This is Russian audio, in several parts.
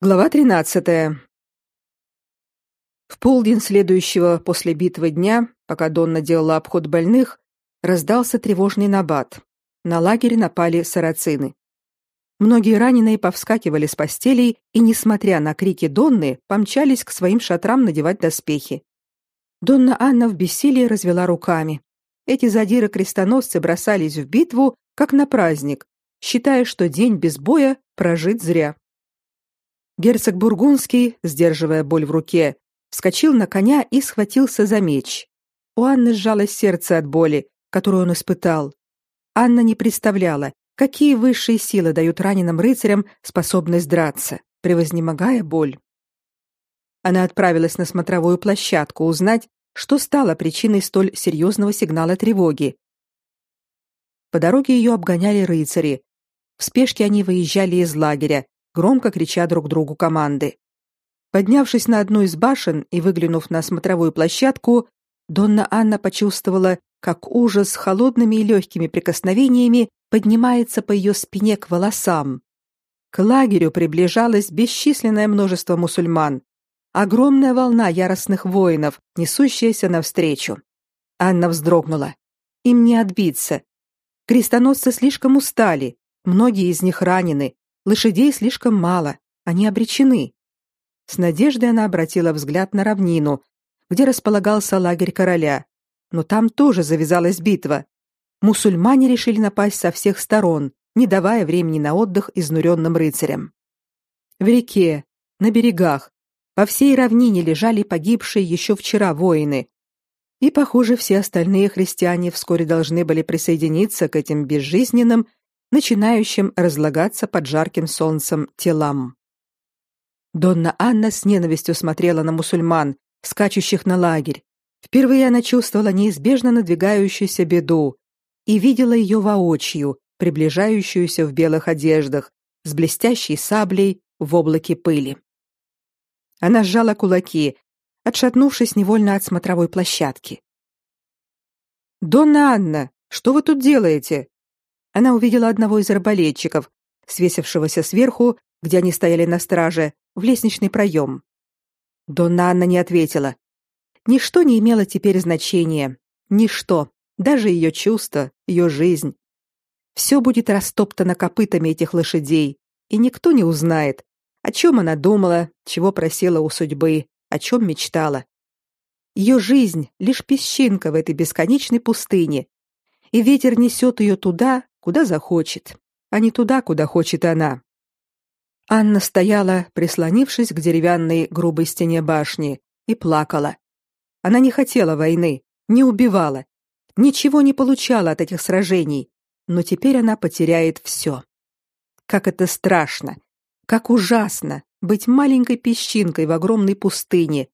Глава 13. В полдень следующего после битвы дня, пока Донна делала обход больных, раздался тревожный набат. На лагерь напали сарацины. Многие раненые повскакивали с постелей и, несмотря на крики Донны, помчались к своим шатрам надевать доспехи. Донна Анна в бессилии развела руками. Эти задиры-крестоносцы бросались в битву, как на праздник, считая, что день без боя прожит зря. Герцог Бургундский, сдерживая боль в руке, вскочил на коня и схватился за меч. У Анны сжалось сердце от боли, которую он испытал. Анна не представляла, какие высшие силы дают раненым рыцарям способность драться, превознемогая боль. Она отправилась на смотровую площадку узнать, что стало причиной столь серьезного сигнала тревоги. По дороге ее обгоняли рыцари. В спешке они выезжали из лагеря, громко крича друг другу команды. Поднявшись на одну из башен и выглянув на смотровую площадку, Донна Анна почувствовала, как ужас холодными и легкими прикосновениями поднимается по ее спине к волосам. К лагерю приближалось бесчисленное множество мусульман, огромная волна яростных воинов, несущаяся навстречу. Анна вздрогнула. Им не отбиться. Крестоносцы слишком устали, многие из них ранены, Лошадей слишком мало, они обречены. С надеждой она обратила взгляд на равнину, где располагался лагерь короля. Но там тоже завязалась битва. Мусульмане решили напасть со всех сторон, не давая времени на отдых изнуренным рыцарям. В реке, на берегах, по всей равнине лежали погибшие еще вчера воины. И, похоже, все остальные христиане вскоре должны были присоединиться к этим безжизненным начинающим разлагаться под жарким солнцем телам. Донна Анна с ненавистью смотрела на мусульман, скачущих на лагерь. Впервые она чувствовала неизбежно надвигающуюся беду и видела ее воочию, приближающуюся в белых одеждах, с блестящей саблей в облаке пыли. Она сжала кулаки, отшатнувшись невольно от смотровой площадки. «Донна Анна, что вы тут делаете?» Она увидела одного из арбалетчиков, свесившегося сверху, где они стояли на страже, в лестничный проем. Донна Анна не ответила. Ничто не имело теперь значения. Ничто. Даже ее чувства, ее жизнь. Все будет растоптано копытами этих лошадей, и никто не узнает, о чем она думала, чего просила у судьбы, о чем мечтала. Ее жизнь — лишь песчинка в этой бесконечной пустыне, и ветер несет ее туда, куда захочет, а не туда, куда хочет она. Анна стояла, прислонившись к деревянной грубой стене башни, и плакала. Она не хотела войны, не убивала, ничего не получала от этих сражений, но теперь она потеряет все. Как это страшно, как ужасно быть маленькой песчинкой в огромной пустыне,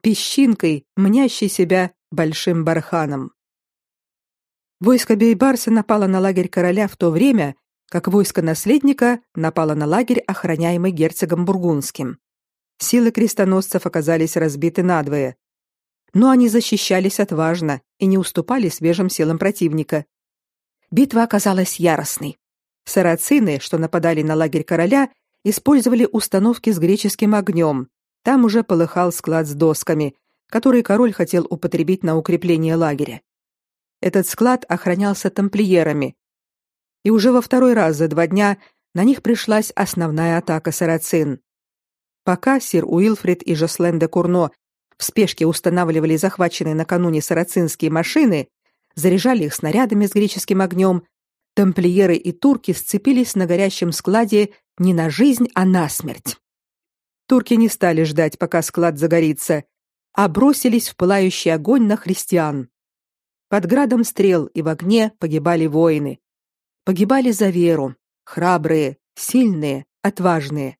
песчинкой, мнящей себя большим барханом. Войско Бейбарса напало на лагерь короля в то время, как войско наследника напало на лагерь, охраняемый герцогом Бургундским. Силы крестоносцев оказались разбиты надвое. Но они защищались отважно и не уступали свежим силам противника. Битва оказалась яростной. Сарацины, что нападали на лагерь короля, использовали установки с греческим огнем. Там уже полыхал склад с досками, которые король хотел употребить на укрепление лагеря. Этот склад охранялся тамплиерами. И уже во второй раз за два дня на них пришлась основная атака сарацин. Пока сир Уилфрид и Жослен де Курно в спешке устанавливали захваченные накануне сарацинские машины, заряжали их снарядами с греческим огнем, тамплиеры и турки сцепились на горящем складе не на жизнь, а на смерть. Турки не стали ждать, пока склад загорится, а бросились в пылающий огонь на христиан. Под градом стрел и в огне погибали воины. Погибали за веру, храбрые, сильные, отважные.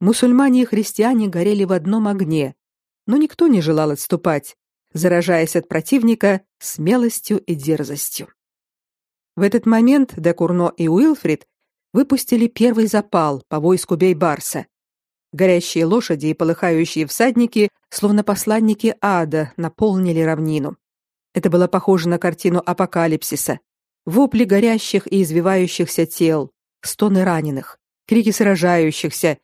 Мусульмане и христиане горели в одном огне, но никто не желал отступать, заражаясь от противника смелостью и дерзостью. В этот момент Декурно и Уилфрид выпустили первый запал по войску Бейбарса. Горящие лошади и полыхающие всадники, словно посланники ада, наполнили равнину. Это было похоже на картину апокалипсиса. Вопли горящих и извивающихся тел, стоны раненых, крики сражающихся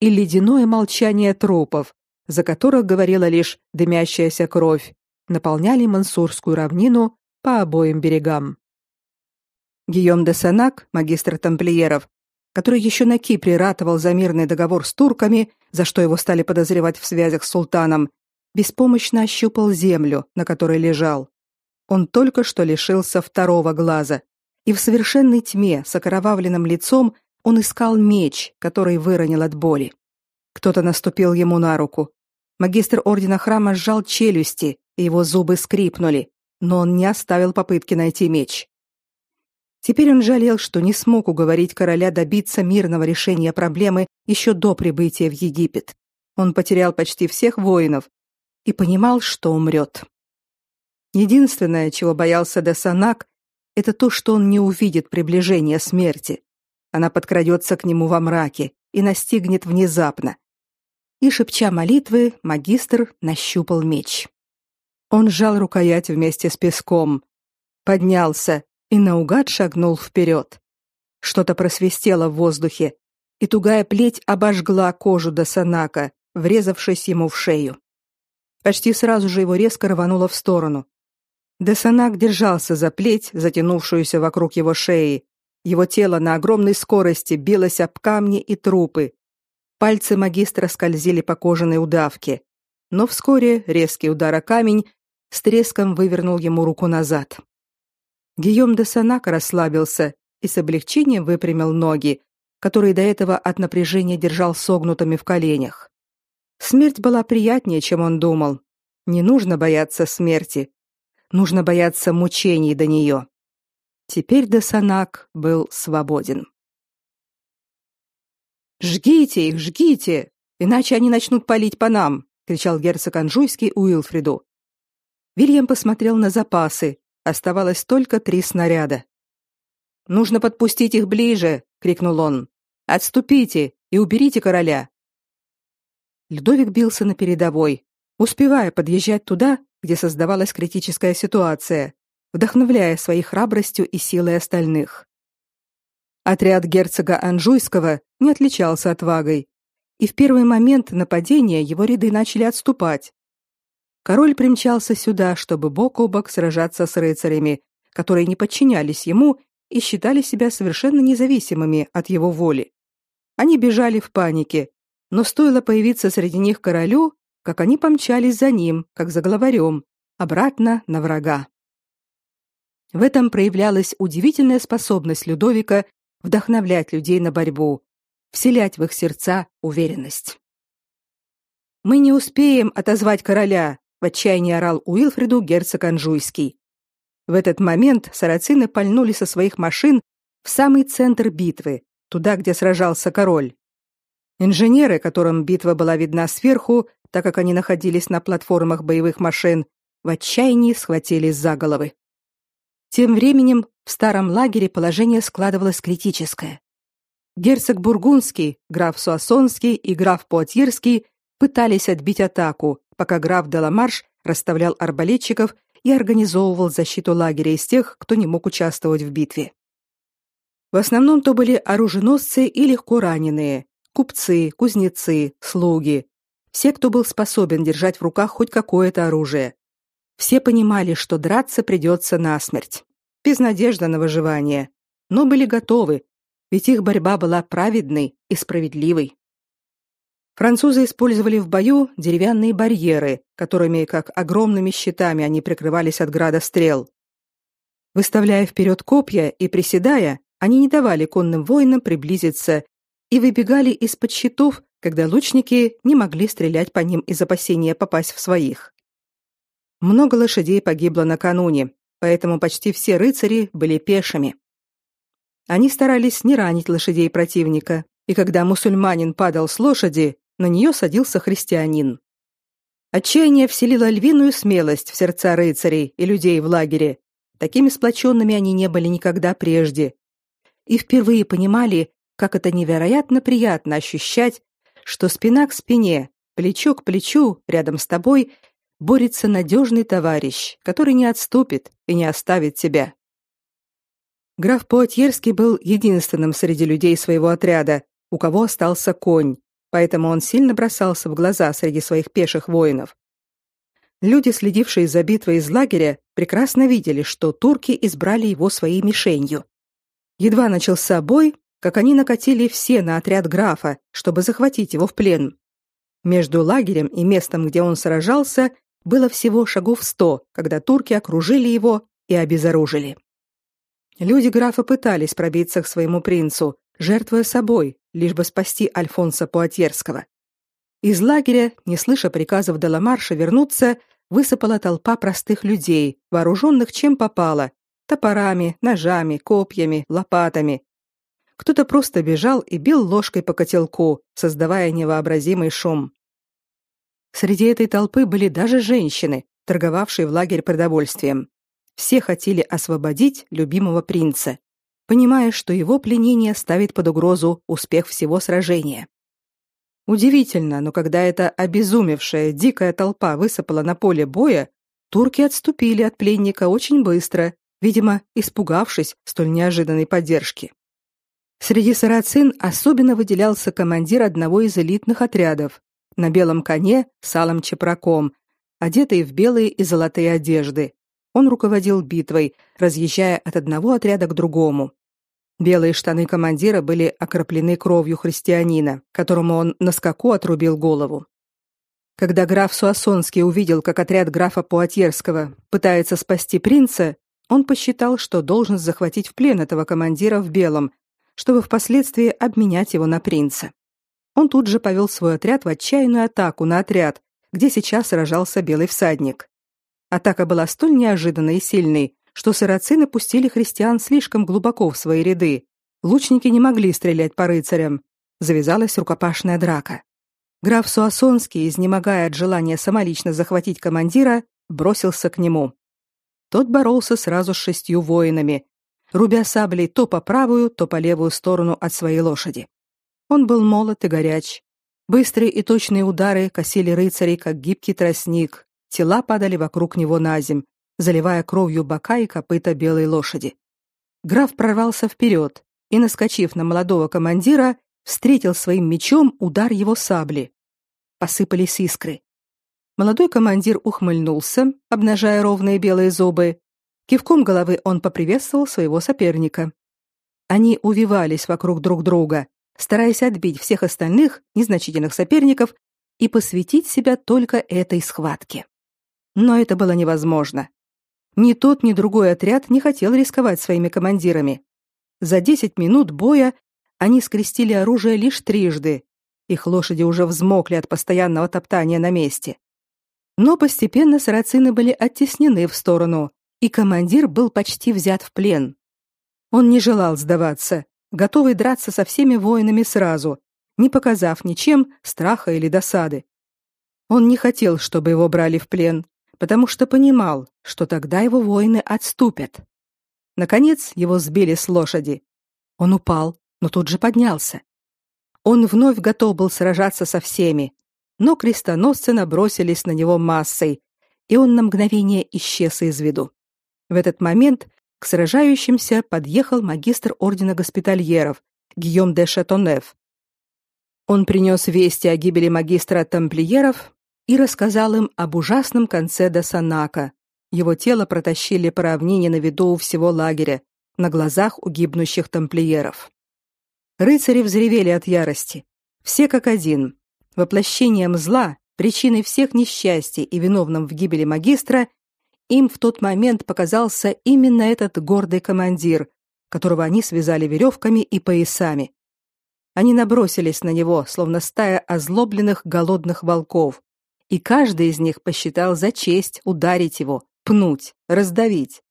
и ледяное молчание трупов, за которых говорила лишь дымящаяся кровь, наполняли Мансурскую равнину по обоим берегам. Гийом де Санак, магистр тамплиеров, который еще на Кипре ратовал за мирный договор с турками, за что его стали подозревать в связях с султаном, беспомощно ощупал землю, на которой лежал. Он только что лишился второго глаза, и в совершенной тьме с окровавленным лицом он искал меч, который выронил от боли. Кто-то наступил ему на руку. Магистр ордена храма сжал челюсти, и его зубы скрипнули, но он не оставил попытки найти меч. Теперь он жалел, что не смог уговорить короля добиться мирного решения проблемы еще до прибытия в Египет. Он потерял почти всех воинов и понимал, что умрет. Единственное, чего боялся Десанак, это то, что он не увидит приближения смерти. Она подкрадется к нему во мраке и настигнет внезапно. И шепча молитвы, магистр нащупал меч. Он сжал рукоять вместе с песком, поднялся и наугад шагнул вперед. Что-то просвистело в воздухе, и тугая плеть обожгла кожу до санака, врезавшись ему в шею. Почти сразу же его резко рвануло в сторону. Десанак держался за плеть, затянувшуюся вокруг его шеи. Его тело на огромной скорости билось об камни и трупы. Пальцы магистра скользили по кожаной удавке. Но вскоре резкий удар о камень с треском вывернул ему руку назад. Гийом де Санак расслабился и с облегчением выпрямил ноги, которые до этого от напряжения держал согнутыми в коленях. Смерть была приятнее, чем он думал. Не нужно бояться смерти. Нужно бояться мучений до нее. Теперь де Санак был свободен. «Жгите их, жгите! Иначе они начнут палить по нам!» — кричал герцог Анжуйский Уилфриду. Вильям посмотрел на запасы. Оставалось только три снаряда. «Нужно подпустить их ближе!» — крикнул он. «Отступите и уберите короля!» Людовик бился на передовой, успевая подъезжать туда, где создавалась критическая ситуация, вдохновляя своей храбростью и силой остальных. Отряд герцога Анжуйского не отличался отвагой, и в первый момент нападения его ряды начали отступать, Король примчался сюда, чтобы бок о бок сражаться с рыцарями, которые не подчинялись ему и считали себя совершенно независимыми от его воли. Они бежали в панике, но стоило появиться среди них королю, как они помчались за ним, как за главарем, обратно на врага. В этом проявлялась удивительная способность Людовика вдохновлять людей на борьбу, вселять в их сердца уверенность. Мы не успеем отозвать короля, в отчаянии орал Уилфреду герцог Анжуйский. В этот момент сарацины пальнули со своих машин в самый центр битвы, туда, где сражался король. Инженеры, которым битва была видна сверху, так как они находились на платформах боевых машин, в отчаянии схватились за головы. Тем временем в старом лагере положение складывалось критическое. Герцог Бургундский, граф Суассонский и граф Пуатьерский пытались отбить атаку, пока граф Деламарш расставлял арбалетчиков и организовывал защиту лагеря из тех, кто не мог участвовать в битве. В основном то были оруженосцы и легко раненые, купцы, кузнецы, слуги, все, кто был способен держать в руках хоть какое-то оружие. Все понимали, что драться придется насмерть, без надежды на выживание, но были готовы, ведь их борьба была праведной и справедливой. Французы использовали в бою деревянные барьеры, которыми, как огромными щитами, они прикрывались от града стрел. Выставляя вперед копья и приседая, они не давали конным воинам приблизиться и выбегали из-под щитов, когда лучники не могли стрелять по ним из опасения попасть в своих. Много лошадей погибло накануне, поэтому почти все рыцари были пешими. Они старались не ранить лошадей противника, и когда мусульманин падал с лошади, на нее садился христианин. Отчаяние вселило львиную смелость в сердца рыцарей и людей в лагере. Такими сплоченными они не были никогда прежде. И впервые понимали, как это невероятно приятно ощущать, что спина к спине, плечо к плечу, рядом с тобой борется надежный товарищ, который не отступит и не оставит тебя. Граф Пуатьерский был единственным среди людей своего отряда, у кого остался конь, поэтому он сильно бросался в глаза среди своих пеших воинов. Люди, следившие за битвой из лагеря, прекрасно видели, что турки избрали его своей мишенью. Едва начался бой, как они накатили все на отряд графа, чтобы захватить его в плен. Между лагерем и местом, где он сражался, было всего шагов сто, когда турки окружили его и обезоружили. Люди графа пытались пробиться к своему принцу, жертвуя собой, лишь бы спасти Альфонса Пуатьерского. Из лагеря, не слыша приказов Деламарша вернуться, высыпала толпа простых людей, вооруженных чем попало: топорами, ножами, копьями, лопатами. Кто-то просто бежал и бил ложкой по котелку, создавая невообразимый шум. Среди этой толпы были даже женщины, торговавшие в лагерь продовольствием. Все хотели освободить любимого принца, понимая, что его пленение ставит под угрозу успех всего сражения. Удивительно, но когда эта обезумевшая дикая толпа высыпала на поле боя, турки отступили от пленника очень быстро, видимо, испугавшись столь неожиданной поддержки. Среди сарацин особенно выделялся командир одного из элитных отрядов на белом коне с алым чепраком, одетый в белые и золотые одежды, он руководил битвой, разъезжая от одного отряда к другому. Белые штаны командира были окроплены кровью христианина, которому он на скаку отрубил голову. Когда граф Суассонский увидел, как отряд графа Пуатьерского пытается спасти принца, он посчитал, что должен захватить в плен этого командира в белом, чтобы впоследствии обменять его на принца. Он тут же повел свой отряд в отчаянную атаку на отряд, где сейчас сражался белый всадник. Атака была столь неожиданной и сильной, что сарацины пустили христиан слишком глубоко в свои ряды. Лучники не могли стрелять по рыцарям. Завязалась рукопашная драка. Граф Суассонский, изнемогая от желания самолично захватить командира, бросился к нему. Тот боролся сразу с шестью воинами, рубя саблей то по правую, то по левую сторону от своей лошади. Он был молод и горяч. Быстрые и точные удары косили рыцарей, как гибкий тростник, Тела падали вокруг него на земь, заливая кровью бока и копыта белой лошади. Граф прорвался вперед и, наскочив на молодого командира, встретил своим мечом удар его сабли. Посыпались искры. Молодой командир ухмыльнулся, обнажая ровные белые зубы. Кивком головы он поприветствовал своего соперника. Они увивались вокруг друг друга, стараясь отбить всех остальных незначительных соперников и посвятить себя только этой схватке. Но это было невозможно. Ни тот, ни другой отряд не хотел рисковать своими командирами. За 10 минут боя они скрестили оружие лишь трижды. Их лошади уже взмокли от постоянного топтания на месте. Но постепенно сарацины были оттеснены в сторону, и командир был почти взят в плен. Он не желал сдаваться, готовый драться со всеми воинами сразу, не показав ничем страха или досады. Он не хотел, чтобы его брали в плен, потому что понимал, что тогда его воины отступят. Наконец его сбили с лошади. Он упал, но тут же поднялся. Он вновь готов был сражаться со всеми, но крестоносцы набросились на него массой, и он на мгновение исчез из виду. В этот момент к сражающимся подъехал магистр ордена госпитальеров Гийом де Шатонев. Он принес вести о гибели магистра тамплиеров и рассказал им об ужасном конце Досанака. Его тело протащили по равнине на виду у всего лагеря, на глазах у гибнущих тамплиеров. Рыцари взревели от ярости. Все как один. Воплощением зла, причиной всех несчастий и виновным в гибели магистра, им в тот момент показался именно этот гордый командир, которого они связали веревками и поясами. Они набросились на него, словно стая озлобленных голодных волков, и каждый из них посчитал за честь ударить его, пнуть, раздавить.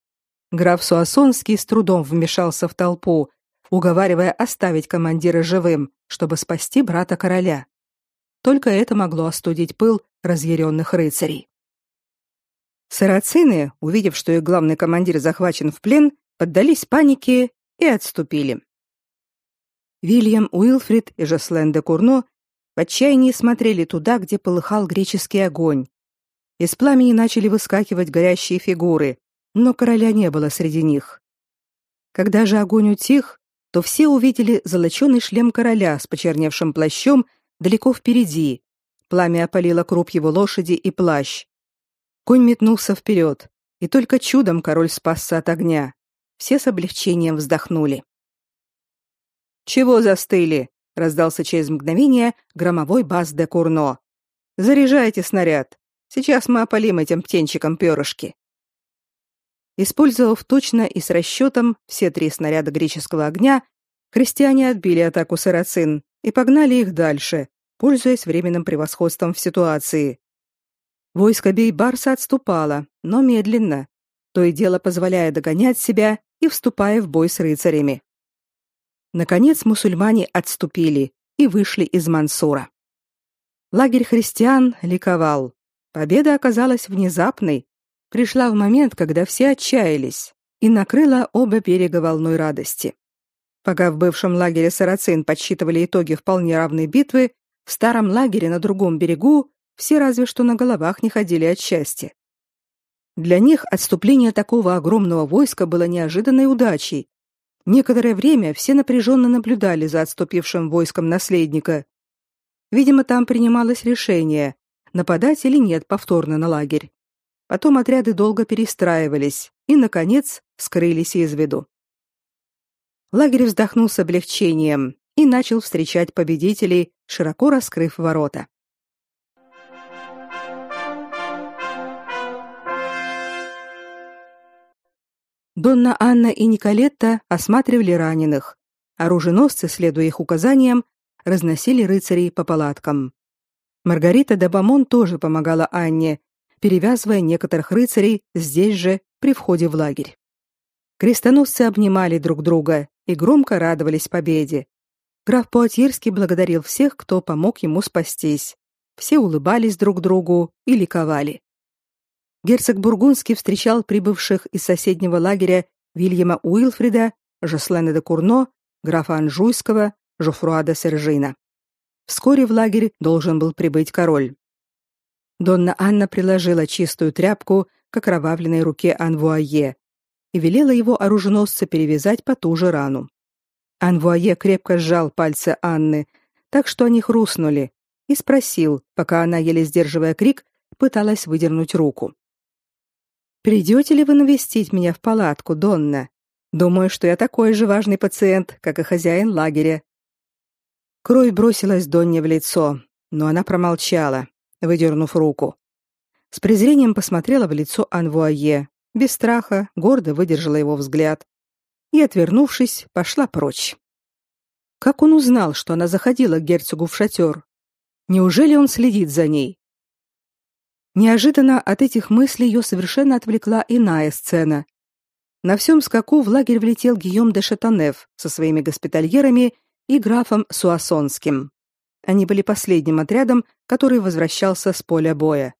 Граф Суассонский с трудом вмешался в толпу, уговаривая оставить командира живым, чтобы спасти брата короля. Только это могло остудить пыл разъяренных рыцарей. Сарацины, увидев, что их главный командир захвачен в плен, поддались панике и отступили. Вильям Уилфрид и Жослен де Курно в отчаянии смотрели туда, где полыхал греческий огонь. Из пламени начали выскакивать горящие фигуры, но короля не было среди них. Когда же огонь утих, то все увидели золоченый шлем короля с почерневшим плащом, далеко впереди. Пламя опалило круп его лошади и плащ. Конь метнулся вперед, и только чудом король спасся от огня. Все с облегчением вздохнули. «Чего застыли?» — раздался через мгновение громовой бас де Курно. «Заряжайте снаряд. Сейчас мы опалим этим птенчиком перышки». Использовав точно и с расчетом все три снаряда греческого огня, христиане отбили атаку сарацин и погнали их дальше, пользуясь временным превосходством в ситуации. Войско Бейбарса отступало, но медленно, то и дело позволяя догонять себя и вступая в бой с рыцарями. Наконец мусульмане отступили и вышли из Мансура. Лагерь христиан ликовал. Победа оказалась внезапной, пришла в момент, когда все отчаялись, и накрыла оба берега волной радости. Пока в бывшем лагере сарацин подсчитывали итоги вполне равной битвы, в старом лагере на другом берегу все разве что на головах не ходили от счастья. Для них отступление такого огромного войска было неожиданной удачей. Некоторое время все напряженно наблюдали за отступившим войском наследника. Видимо, там принималось решение, нападать или нет повторно на лагерь. Потом отряды долго перестраивались и, наконец, скрылись из виду. Лагерь вздохнул с облегчением и начал встречать победителей, широко раскрыв ворота. Донна Анна и Николетта осматривали раненых. Оруженосцы, следуя их указаниям, разносили рыцарей по палаткам. Маргарита де Бамон тоже помогала Анне, перевязывая некоторых рыцарей здесь же, при входе в лагерь. Крестоносцы обнимали друг друга и громко радовались победе. Граф Пуатьерский благодарил всех, кто помог ему спастись. Все улыбались друг другу и ликовали. Герцог Бургундский встречал прибывших из соседнего лагеря Вильяма Уилфрида, Жослена де Курно, графа Анжуйского, Жофруа де Сержина. Вскоре в лагерь должен был прибыть король. Донна Анна приложила чистую тряпку к окровавленной руке Анвуае и велела его оруженосца перевязать потуже рану. Анвуае крепко сжал пальцы Анны, так что они хрустнули, и спросил, пока она, еле сдерживая крик, пыталась выдернуть руку. «Придете ли вы навестить меня в палатку, Донна? Думаю, что я такой же важный пациент, как и хозяин лагеря». Кровь бросилась Донне в лицо, но она промолчала, выдернув руку. С презрением посмотрела в лицо Анвуае, без страха, гордо выдержала его взгляд и, отвернувшись, пошла прочь. Как он узнал, что она заходила к герцогу в шатер? Неужели он следит за ней? Неожиданно от этих мыслей ее совершенно отвлекла иная сцена. На всем скаку в лагерь влетел Гийом де Шатанев со своими госпитальерами и графом Суассонским. Они были последним отрядом, который возвращался с поля боя.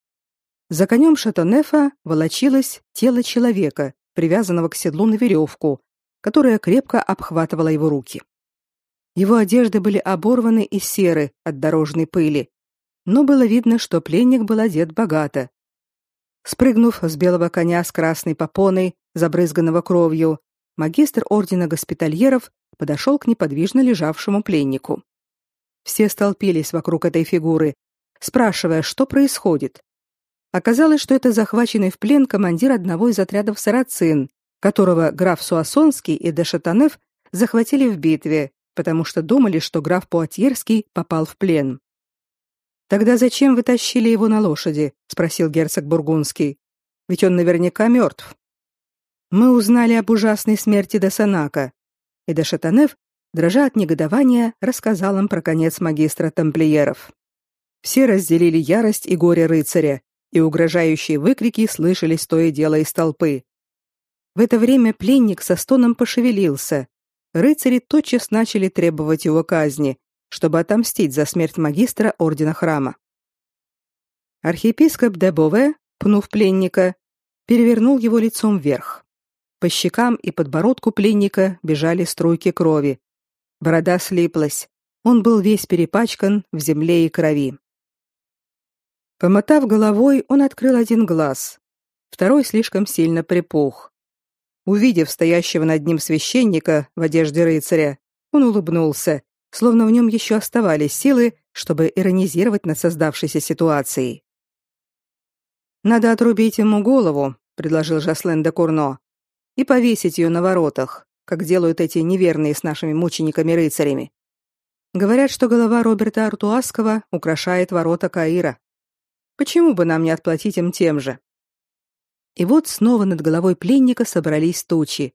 За конем Шатонефа волочилось тело человека, привязанного к седлу на веревку, которая крепко обхватывала его руки. Его одежды были оборваны и серы от дорожной пыли, но было видно, что пленник был одет богато. Спрыгнув с белого коня с красной попоной, забрызганного кровью, магистр ордена госпитальеров подошел к неподвижно лежавшему пленнику. Все столпились вокруг этой фигуры, спрашивая, что происходит. Оказалось, что это захваченный в плен командир одного из отрядов сарацин, которого граф Суассонский и де Шатанев захватили в битве, потому что думали, что граф Пуатьерский попал в плен. Тогда зачем вы тащили его на лошади? спросил герцог бургундский. Ведь он наверняка мертв. Мы узнали об ужасной смерти Десанака, и де Шатанев дрожа от негодования, рассказал им про конец магистра тамплиеров. Все разделили ярость и горе рыцаря, и угрожающие выкрики слышались то и дело из толпы. В это время пленник со стоном пошевелился. Рыцари тотчас начали требовать его казни, чтобы отомстить за смерть магистра ордена храма. Архиепископ Дебове, пнув пленника, перевернул его лицом вверх. По щекам и подбородку пленника бежали струйки крови, Борода слиплась. Он был весь перепачкан в земле и крови. Помотав головой, он открыл один глаз. Второй слишком сильно припух. Увидев стоящего над ним священника в одежде рыцаря, он улыбнулся, словно в нем еще оставались силы, чтобы иронизировать над создавшейся ситуацией. Надо отрубить ему голову, предложил Жаслен де Курно, и повесить ее на воротах, как делают эти неверные с нашими мучениками-рыцарями. Говорят, что голова Роберта Артуаского украшает ворота Каира. Почему бы нам не отплатить им тем же? И вот снова над головой пленника собрались тучи.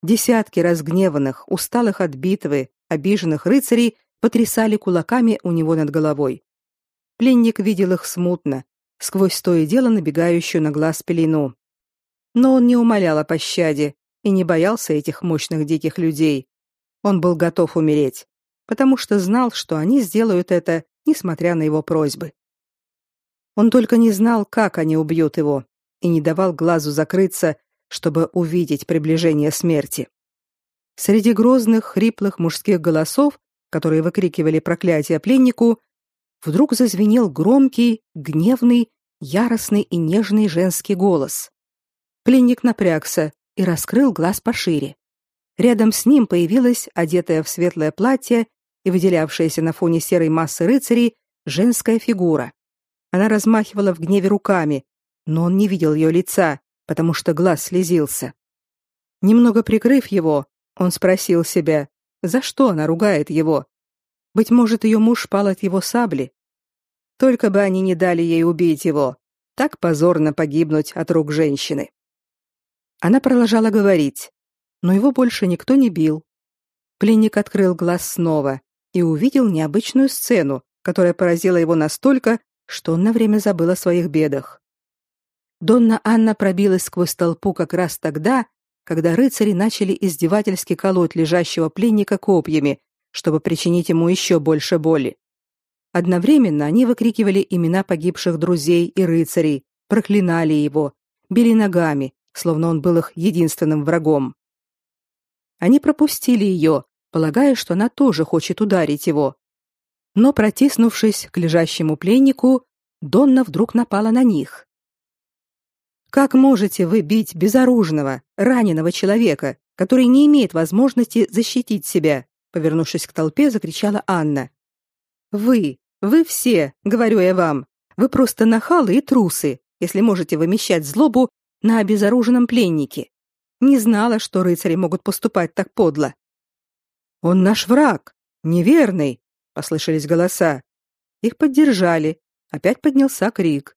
Десятки разгневанных, усталых от битвы, обиженных рыцарей потрясали кулаками у него над головой. Пленник видел их смутно, сквозь то и дело набегающую на глаз пелену. Но он не умолял о пощаде и не боялся этих мощных диких людей. Он был готов умереть, потому что знал, что они сделают это, несмотря на его просьбы. Он только не знал, как они убьют его, и не давал глазу закрыться, чтобы увидеть приближение смерти. Среди грозных, хриплых мужских голосов, которые выкрикивали проклятие пленнику, вдруг зазвенел громкий, гневный, яростный и нежный женский голос. Пленник напрягся и раскрыл глаз пошире. Рядом с ним появилась одетая в светлое платье и выделявшаяся на фоне серой массы рыцарей женская фигура. Она размахивала в гневе руками, но он не видел ее лица, потому что глаз слезился. Немного прикрыв его, он спросил себя, за что она ругает его. Быть может, ее муж пал от его сабли. Только бы они не дали ей убить его, так позорно погибнуть от рук женщины. Она продолжала говорить, но его больше никто не бил. Пленник открыл глаз снова и увидел необычную сцену, которая поразила его настолько, что он на время забыл о своих бедах. Донна Анна пробилась сквозь толпу как раз тогда, когда рыцари начали издевательски колоть лежащего пленника копьями, чтобы причинить ему еще больше боли. Одновременно они выкрикивали имена погибших друзей и рыцарей, проклинали его, били ногами, словно он был их единственным врагом. Они пропустили ее, полагая, что она тоже хочет ударить его. Но протиснувшись к лежащему пленнику, Донна вдруг напала на них. Как можете вы бить безоружного, раненого человека, который не имеет возможности защитить себя? Повернувшись к толпе, закричала Анна. Вы, вы все, говорю я вам, вы просто нахалы и трусы, если можете вымещать злобу на обезоруженном пленнике. Не знала, что рыцари могут поступать так подло. Он наш враг, неверный, послышались голоса. Их поддержали. Опять поднялся крик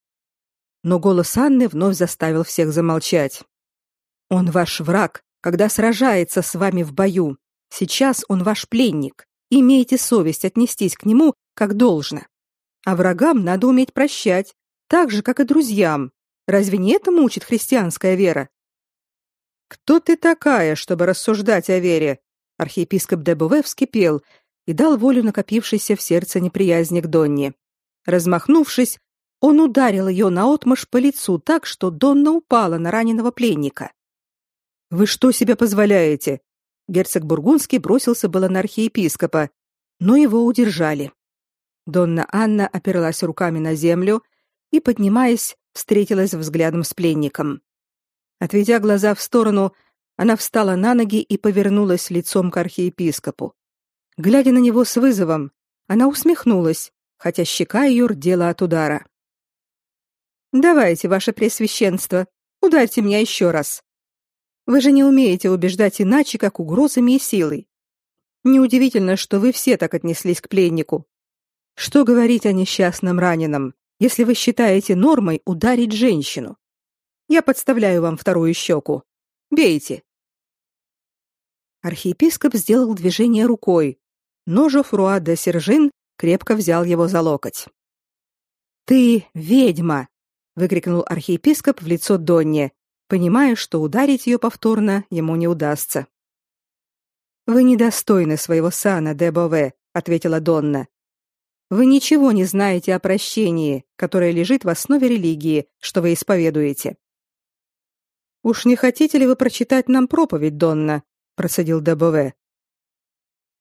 но голос Анны вновь заставил всех замолчать. Он ваш враг, когда сражается с вами в бою. Сейчас он ваш пленник. Имейте совесть отнестись к нему как должно. А врагам надо уметь прощать, так же как и друзьям. Разве не это мучит христианская вера? Кто ты такая, чтобы рассуждать о вере? Архиепископ Дебове вскипел и дал волю накопившейся в сердце неприязни к Донне. Размахнувшись, он ударил ее наотмашь по лицу так, что Донна упала на раненого пленника. Вы что себе позволяете? Герцог Бургундский бросился было на архиепископа, но его удержали. Донна Анна оперлась руками на землю и, поднимаясь, встретилась взглядом с пленником. Отведя глаза в сторону, она встала на ноги и повернулась лицом к архиепископу. Глядя на него с вызовом, она усмехнулась, хотя щека ее рдела от удара. Давайте, ваше пресвященство, ударьте меня еще раз. Вы же не умеете убеждать иначе, как угрозами и силой. Неудивительно, что вы все так отнеслись к пленнику. Что говорить о несчастном раненом, если вы считаете нормой ударить женщину? Я подставляю вам вторую щеку. Бейте. Архиепископ сделал движение рукой, но Жофруа де Сержин крепко взял его за локоть. Ты ведьма, выкрикнул архиепископ в лицо Донне, понимая, что ударить ее повторно ему не удастся. Вы недостойны своего сана, Дебове, ответила Донна. Вы ничего не знаете о прощении, которое лежит в основе религии, что вы исповедуете. Уж не хотите ли вы прочитать нам проповедь, Донна? процедил Дебове.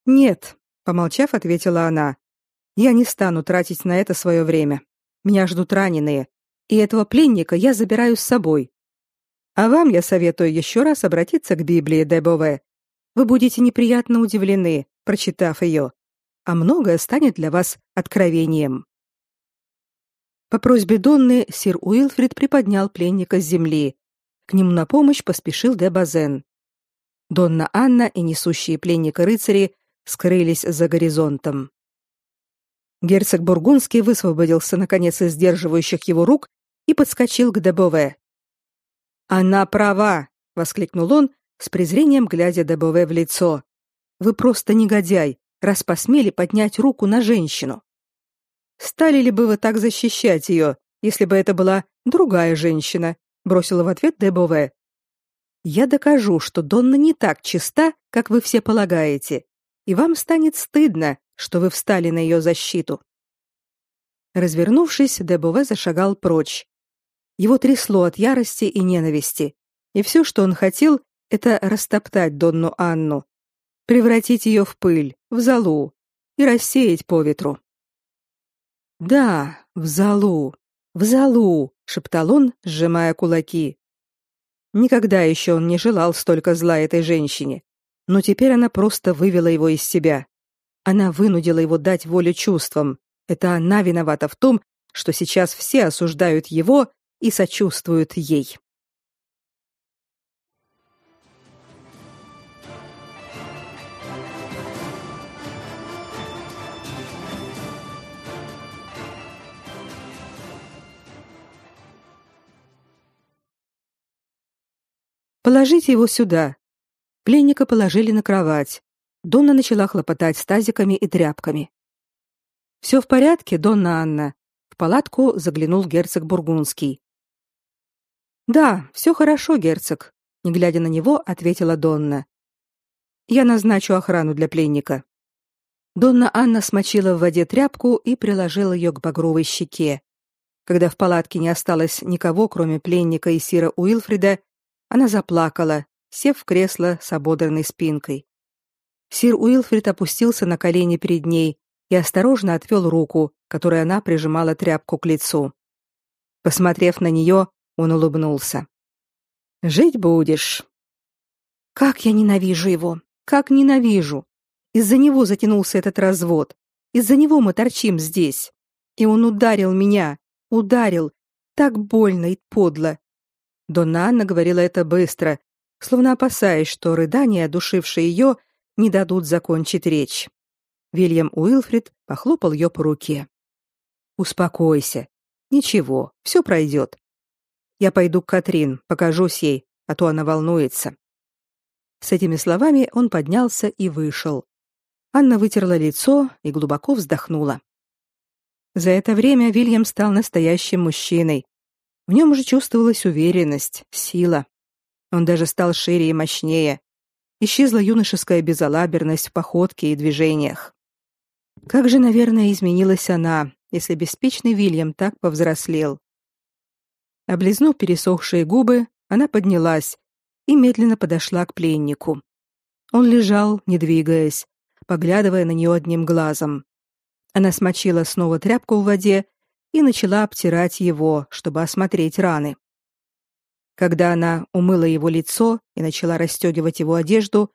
Нет, помолчав, ответила она. Я не стану тратить на это свое время. Меня ждут раненые, и этого пленника я забираю с собой. А вам я советую еще раз обратиться к Библии Дебове. Вы будете неприятно удивлены, прочитав ее. а многое станет для вас откровением. По просьбе Донны сир Уилфрид приподнял пленника с земли. К нему на помощь поспешил де Базен. Донна Анна и несущие пленника рыцари скрылись за горизонтом. Герцог Бургундский высвободился наконец из сдерживающих его рук и подскочил к Дебове. Она права, воскликнул он, с презрением глядя Дебове в лицо. Вы просто негодяй, раз посмели поднять руку на женщину. Стали ли бы вы так защищать ее, если бы это была другая женщина? бросила в ответ Дебове. Я докажу, что Донна не так чиста, как вы все полагаете, и вам станет стыдно, что вы встали на ее защиту. Развернувшись, Дебове зашагал прочь. Его трясло от ярости и ненависти, и все, что он хотел, это растоптать Донну Анну, превратить ее в пыль, в золу и рассеять по ветру. Да, в золу, в золу, шептал он, сжимая кулаки. Никогда еще он не желал столько зла этой женщине, но теперь она просто вывела его из себя. Она вынудила его дать волю чувствам. Это она виновата в том, что сейчас все осуждают его и сочувствуют ей. Положите его сюда. Пленника положили на кровать. Донна начала хлопотать с тазиками и тряпками. Все в порядке, Донна Анна. В палатку заглянул герцог Бургундский. Да, все хорошо, герцог. Не глядя на него, ответила Донна. Я назначу охрану для пленника. Донна Анна смочила в воде тряпку и приложила ее к багровой щеке. Когда в палатке не осталось никого, кроме пленника и сира Уилфрида, она заплакала, сев в кресло с ободранной спинкой. Сир Уилфрид опустился на колени перед ней и осторожно отвел руку, которой она прижимала тряпку к лицу. Посмотрев на нее, он улыбнулся. Жить будешь. Как я ненавижу его, как ненавижу. Из-за него затянулся этот развод. Из-за него мы торчим здесь. И он ударил меня, ударил так больно и подло, Донна говорила это быстро, словно опасаясь, что рыдания, душившие ее, не дадут закончить речь. Вильям Уилфрид похлопал ее по руке. Успокойся. Ничего, все пройдет. Я пойду к Катрин, покажусь ей, а то она волнуется. С этими словами он поднялся и вышел. Анна вытерла лицо и глубоко вздохнула. За это время Вильям стал настоящим мужчиной, в нем уже чувствовалась уверенность, сила. Он даже стал шире и мощнее. Исчезла юношеская безалаберность в походке и движениях. Как же, наверное, изменилась она, если беспечный Вильям так повзрослел. Облизнув пересохшие губы, она поднялась и медленно подошла к пленнику. Он лежал, не двигаясь, поглядывая на нее одним глазом. Она смочила снова тряпку в воде и начала обтирать его, чтобы осмотреть раны. Когда она умыла его лицо и начала расстегивать его одежду,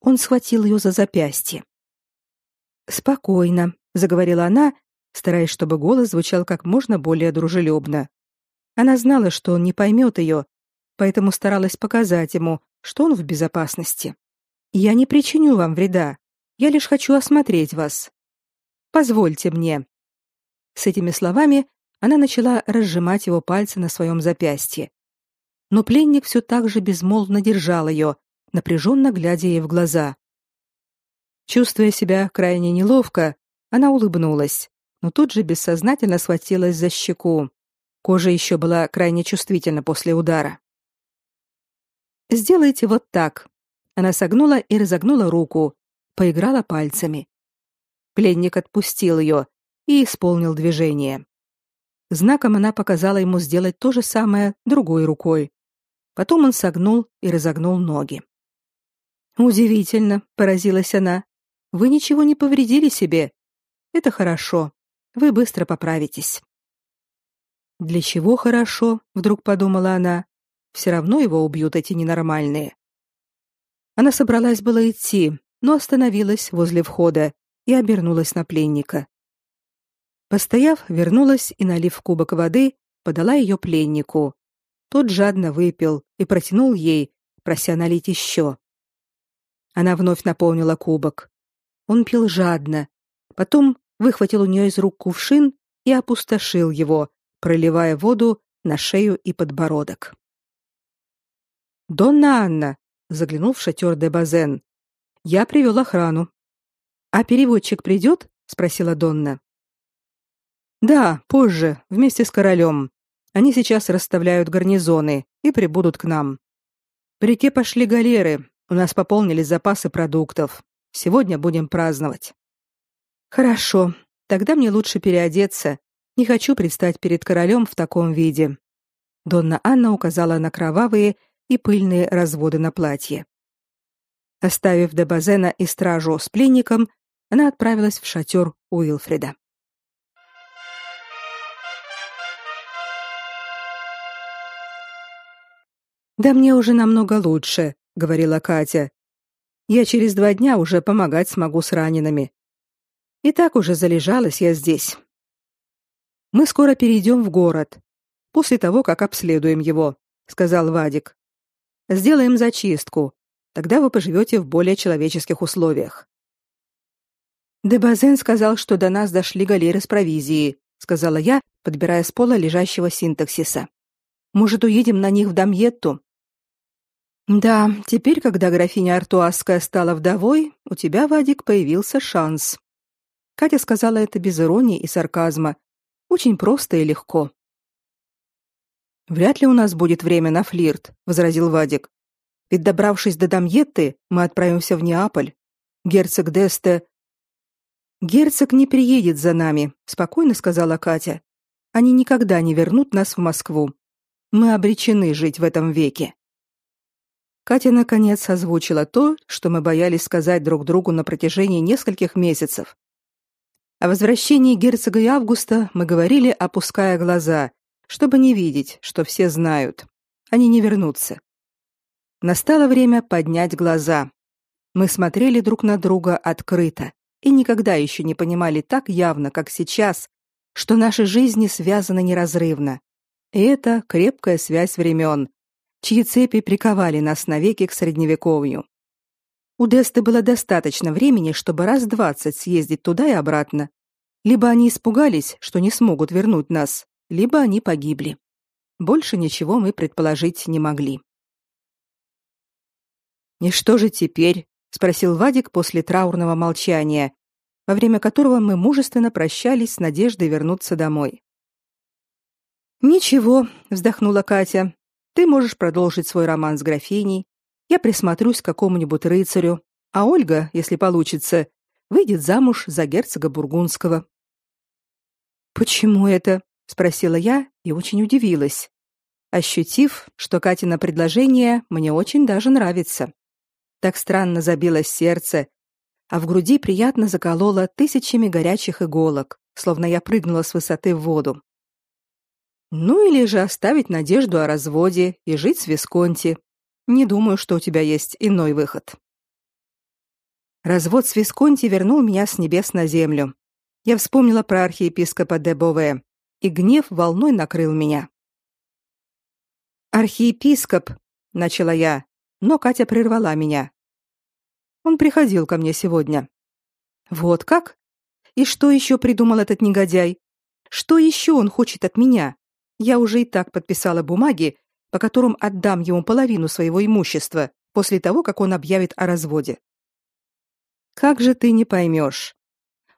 он схватил ее за запястье. «Спокойно», — заговорила она, стараясь, чтобы голос звучал как можно более дружелюбно. Она знала, что он не поймет ее, поэтому старалась показать ему, что он в безопасности. «Я не причиню вам вреда. Я лишь хочу осмотреть вас. Позвольте мне». С этими словами она начала разжимать его пальцы на своем запястье. Но пленник все так же безмолвно держал ее, напряженно глядя ей в глаза. Чувствуя себя крайне неловко, она улыбнулась, но тут же бессознательно схватилась за щеку. Кожа еще была крайне чувствительна после удара. Сделайте вот так. Она согнула и разогнула руку, поиграла пальцами. Пленник отпустил ее, и исполнил движение. Знаком она показала ему сделать то же самое другой рукой. Потом он согнул и разогнул ноги. Удивительно, поразилась она. Вы ничего не повредили себе. Это хорошо. Вы быстро поправитесь. Для чего хорошо? Вдруг подумала она. Все равно его убьют эти ненормальные. Она собралась было идти, но остановилась возле входа и обернулась на пленника. Постояв, вернулась и, налив кубок воды, подала ее пленнику. Тот жадно выпил и протянул ей, прося налить еще. Она вновь наполнила кубок. Он пил жадно, потом выхватил у нее из рук кувшин и опустошил его, проливая воду на шею и подбородок. «Донна Анна!» — заглянул в шатер де Базен. «Я привел охрану». «А переводчик придет?» — спросила Донна. «Да, позже, вместе с королем. Они сейчас расставляют гарнизоны и прибудут к нам. По реке пошли галеры, у нас пополнились запасы продуктов. Сегодня будем праздновать». «Хорошо, тогда мне лучше переодеться. Не хочу предстать перед королем в таком виде». Донна Анна указала на кровавые и пыльные разводы на платье. Оставив Дебазена и стражу с пленником, она отправилась в шатер Уилфреда. Да мне уже намного лучше, говорила Катя. Я через два дня уже помогать смогу с ранеными. И так уже залежалась я здесь. Мы скоро перейдем в город, после того, как обследуем его, сказал Вадик. Сделаем зачистку. Тогда вы поживете в более человеческих условиях. Дебазен сказал, что до нас дошли галеры с провизией, сказала я, подбирая с пола лежащего синтаксиса. Может, уедем на них в Дамьетту? Да, теперь, когда графиня Артуасская стала вдовой, у тебя, Вадик, появился шанс. Катя сказала это без иронии и сарказма, очень просто и легко. Вряд ли у нас будет время на флирт, возразил Вадик. Ведь добравшись до Дамьетты, мы отправимся в Неаполь. Герцог Десте Герцог не приедет за нами, спокойно сказала Катя. Они никогда не вернут нас в Москву. Мы обречены жить в этом веке. Катя наконец озвучила то, что мы боялись сказать друг другу на протяжении нескольких месяцев. О возвращении герцога и Августа мы говорили, опуская глаза, чтобы не видеть, что все знают. Они не вернутся. Настало время поднять глаза. Мы смотрели друг на друга открыто и никогда еще не понимали так явно, как сейчас, что наши жизни связаны неразрывно. Это крепкая связь времен, чьи цепи приковали нас навеки к средневековью. У Десты было достаточно времени, чтобы раз двадцать съездить туда и обратно. Либо они испугались, что не смогут вернуть нас, либо они погибли. Больше ничего мы предположить не могли. «И что же теперь?» — спросил Вадик после траурного молчания, во время которого мы мужественно прощались с надеждой вернуться домой. «Ничего», — вздохнула Катя, — «ты можешь продолжить свой роман с графиней, я присмотрюсь к какому-нибудь рыцарю, а Ольга, если получится, выйдет замуж за герцога Бургундского». «Почему это?» спросила я и очень удивилась, ощутив, что Катина предложение мне очень даже нравится. Так странно забилось сердце, а в груди приятно закололо тысячами горячих иголок, словно я прыгнула с высоты в воду. Ну или же оставить надежду о разводе и жить с Висконти. Не думаю, что у тебя есть иной выход. Развод с Висконти вернул меня с небес на землю. Я вспомнила про архиепископа де Бове и гнев волной накрыл меня. Архиепископ, начала я, но Катя прервала меня. Он приходил ко мне сегодня. Вот как? И что еще придумал этот негодяй? Что еще он хочет от меня? Я уже и так подписала бумаги, по которым отдам ему половину своего имущества после того, как он объявит о разводе. Как же ты не поймешь?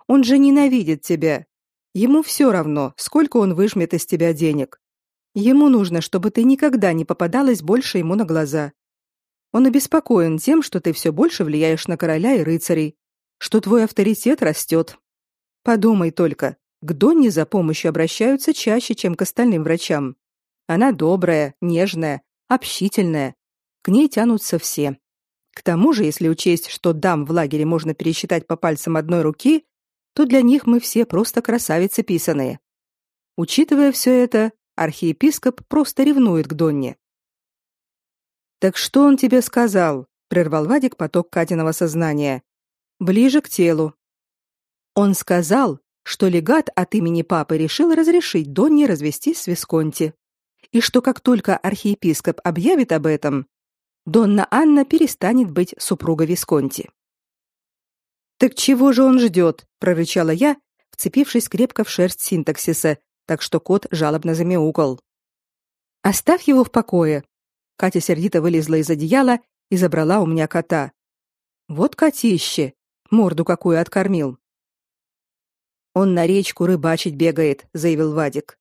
Он же ненавидит тебя Ему все равно, сколько он выжмет из тебя денег. Ему нужно, чтобы ты никогда не попадалась больше ему на глаза. Он обеспокоен тем, что ты все больше влияешь на короля и рыцарей, что твой авторитет растет. Подумай только, к Донне за помощью обращаются чаще, чем к остальным врачам. Она добрая, нежная, общительная. К ней тянутся все. К тому же, если учесть, что дам в лагере можно пересчитать по пальцам одной руки, то для них мы все просто красавицы писаные. Учитывая все это, архиепископ просто ревнует к Донне. Так что он тебе сказал? прервал Вадик поток Катиного сознания. Ближе к телу. Он сказал, что легат от имени папы решил разрешить Донне развестись с Висконти, и что как только архиепископ объявит об этом, Донна Анна перестанет быть супругой Висконти. Так чего же он ждет?» — прорычала я, вцепившись крепко в шерсть синтаксиса, так что кот жалобно замяукал. Оставь его в покое. Катя сердито вылезла из одеяла и забрала у меня кота. Вот котище, морду какую откормил. Он на речку рыбачить бегает, заявил Вадик.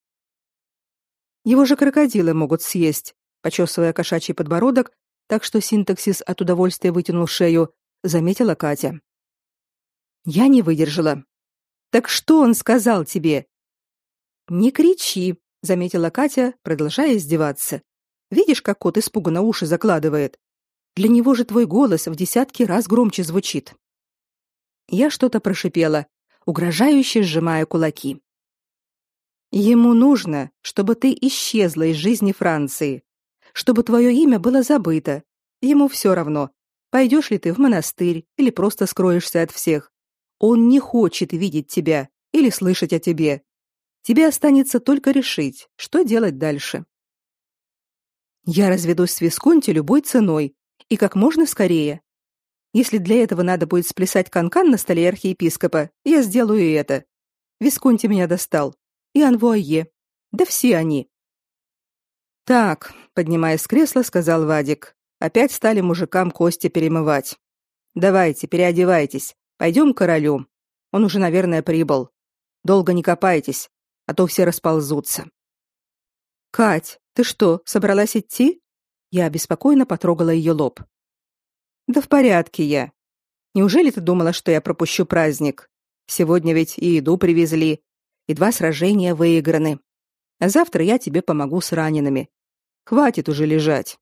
Его же крокодилы могут съесть, почесывая кошачий подбородок, так что синтаксис от удовольствия вытянул шею, заметила Катя. Я не выдержала. Так что он сказал тебе? Не кричи, заметила Катя, продолжая издеваться. Видишь, как кот испуганно уши закладывает? Для него же твой голос в десятки раз громче звучит. Я что-то прошипела, угрожающе сжимая кулаки. Ему нужно, чтобы ты исчезла из жизни Франции, чтобы твое имя было забыто. Ему все равно, пойдешь ли ты в монастырь или просто скроешься от всех. Он не хочет видеть тебя или слышать о тебе. Тебе останется только решить, что делать дальше. Я разведусь с Висконти любой ценой и как можно скорее. Если для этого надо будет сплясать канкан на столе архиепископа, я сделаю и это. Висконти меня достал. И Анвуае. Да все они. Так, поднимаясь с кресла, сказал Вадик. Опять стали мужикам кости перемывать. Давайте, переодевайтесь. Пойдем к королю. Он уже, наверное, прибыл. Долго не копайтесь а то все расползутся. Кать, ты что, собралась идти? Я беспокойно потрогала ее лоб. Да в порядке я. Неужели ты думала, что я пропущу праздник? Сегодня ведь и еду привезли, и два сражения выиграны. А завтра я тебе помогу с ранеными. Хватит уже лежать.